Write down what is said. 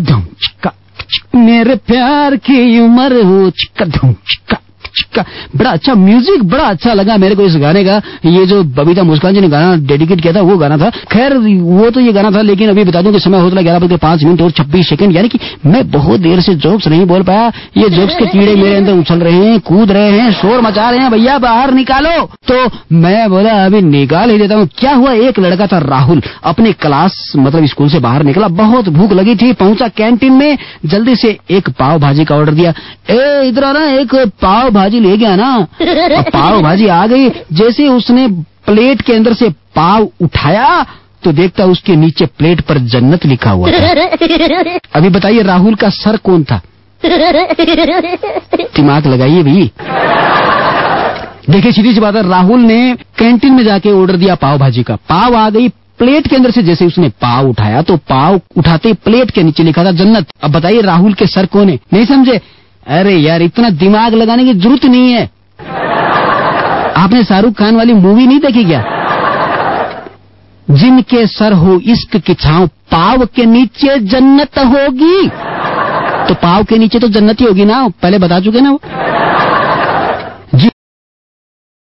चिक्का चिक- मेरे प्यार की उम्र हो चिक्का धूम चिक्का। चिक्का बड़ा अच्छा म्यूज़िक बड़ा अच्छा लगा मेरे को इस गाने का। ये जो बबीता मुस्कान जी ने गाना डेडिकेट किया था, वो गाना था। खैर, वो तो ये गाना था, लेकिन अभी बता दूँ कि समय होता ग्यारह बजे पाँच मिनट और छब्बीस सेकंड। यानी कि मैं बहुत देर से जोक्स नहीं बोल पाया। ये जोक्स के कीड़े मेरे अंदर उछल रहे हैं, कूद रहे हैं, शोर मचा रहे हैं, भैया बाहर निकालो। तो मैं बोला, अभी निकाल ही देता हूँ। क्या हुआ? एक लड़का था राहुल, अपने क्लास मतलब स्कूल से बाहर निकला। बहुत भूख लगी थी, पहुँचा कैंटीन में। जल्दी से एक पाव भाजी का ऑर्डर दिया। ए, इधर आना एक पाव भाजी ले गया ना। अब पाव भाजी आ गई। जैसे उसने प्लेट के अंदर से पाव उठाया तो देखता उसके नीचे प्लेट पर जन्नत लिखा हुआ था। अभी बताइए राहुल का सर कौन था? दिमाग लगाइए भी। देखिए सीधी सी बात है राहुल ने कैंटीन में जाके ऑर्डर दिया पाव भाजी का। पाव आ गई प्लेट के अंदर से जैसे उसने पाव उठाया तो पाव उठाते प्लेट के नीचे लिखा था जन्नत। अब बताइए राहुल के सर कौन है? नहीं समझे? अरे यार, इतना दिमाग लगाने की ज़रूरत नहीं है। आपने शाहरुख खान वाली मूवी नहीं देखी क्या? जिनके सर हो इश्क की छाव, पाव के नीचे जन्नत होगी। तो पाव के नीचे तो जन्नत ही होगी ना, पहले बता चुके ना वो?